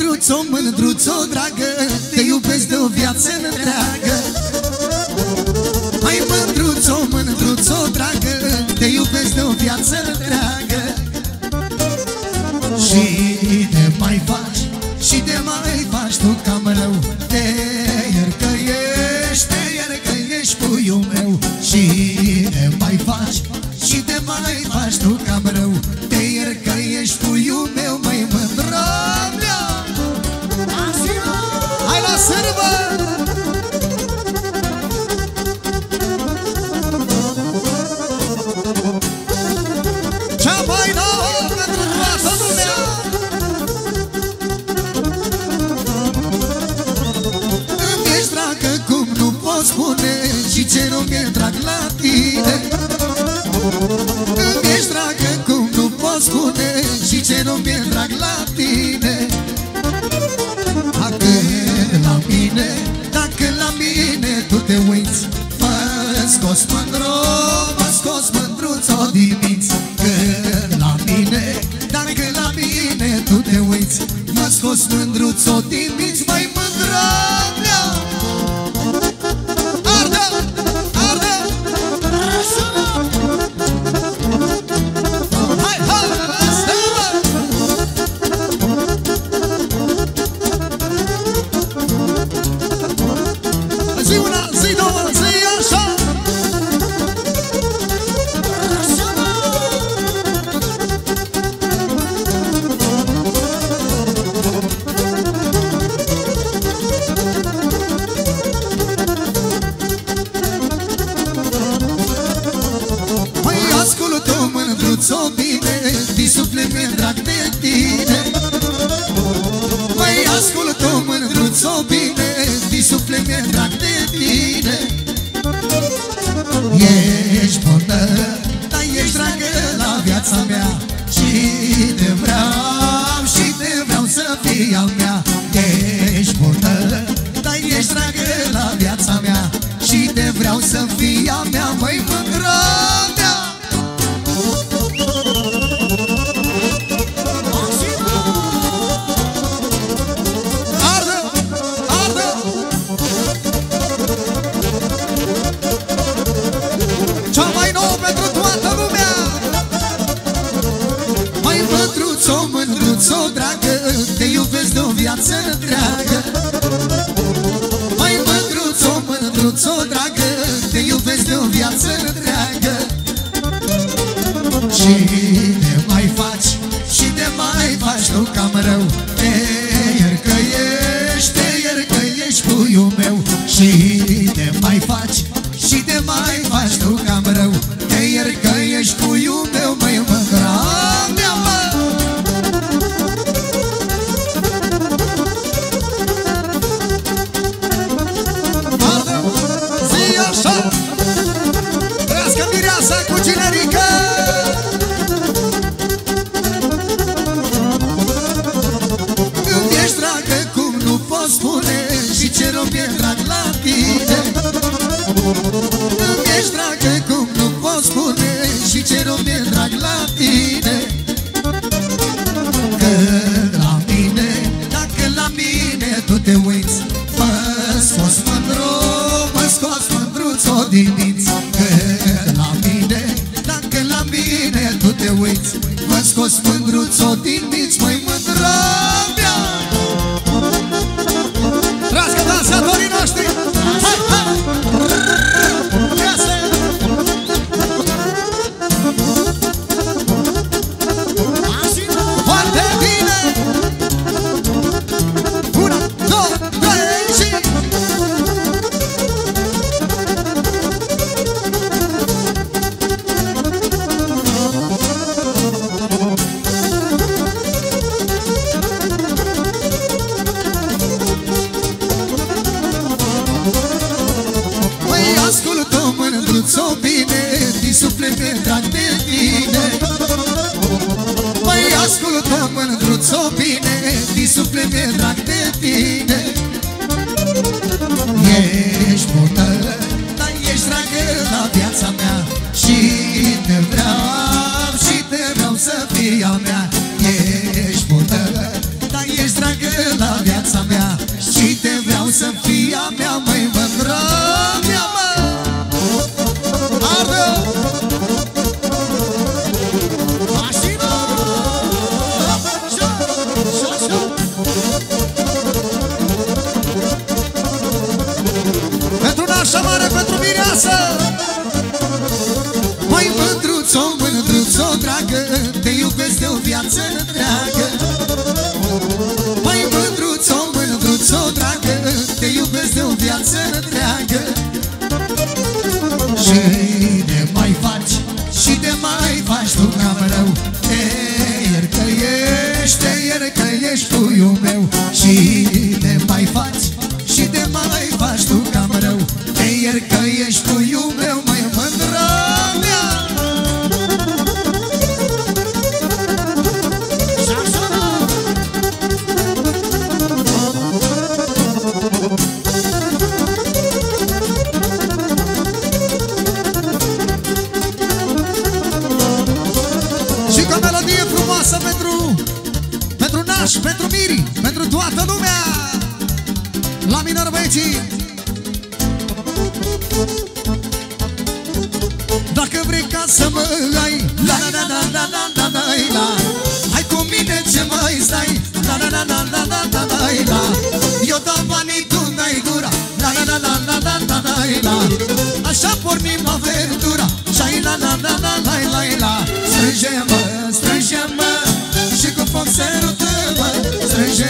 mândruțo, mândruțo, dragă Te iubesc de o viață întreagă. Mai mândruțo, mândruțo, dragă Te iubesc de o viață întreagă. Și te mai faci, și te mai faci tu cam rău spune Și ce nu mi-e drag la tine. Îmi ești dragă cum nu pot spune Și ce nu mi-e drag la tine? Dacă la mine, dacă la mine tu te uiți Mă scos mândru, mă scos mândruț-o dimiți. Că la mine, dacă la mine tu te uiți Mă scos mândruț-o dimiți, mai mândră mi-e drag de tine. Măi, ascultă mândruț-o bine Din suflet mi-e drag de tine. Ești bună, dar ești dragă la viața mea. Și te vreau, și te vreau să fii al mea. Ești bună, dar ești dragă la viața mea. Și te vreau să fii al mea, măi viață întreagă Mai mândruț-o, mândruț-o, dragă Te iubesc de o viață întreagă. Și te mai faci, și te mai faci tu cam rău. Te iercăiești, te iercăiești puiul meu. Și te mai faci, și te mai faci Și ce rău mi-e drag la tine. Că la mine, dacă la mine tu te uiți Mă scos mândru, mă scos mândruț-o din dinți Că la mine, dacă la mine tu te uiți Mă scos mândruț-o din dinți, măi mândră suflet mi drag de tine Pentru nașa mare, pentru mireasă Măi, mândruțo, mândruțo, dragă Te iubesc de o viață întreagă. Măi, mândruțo, mândruțo, dragă Te iubesc de o viață întreagă. Și ne mai faci, și de mai faci tu cam rău. Te ieri că ești, te ieri că ești puiul meu. Și oraș, pentru Miri, pentru toată lumea La minor băieții Dacă vrei ca să mă ai La la la la la la la la Hai cu mine ce mai stai La la la la la la la tem.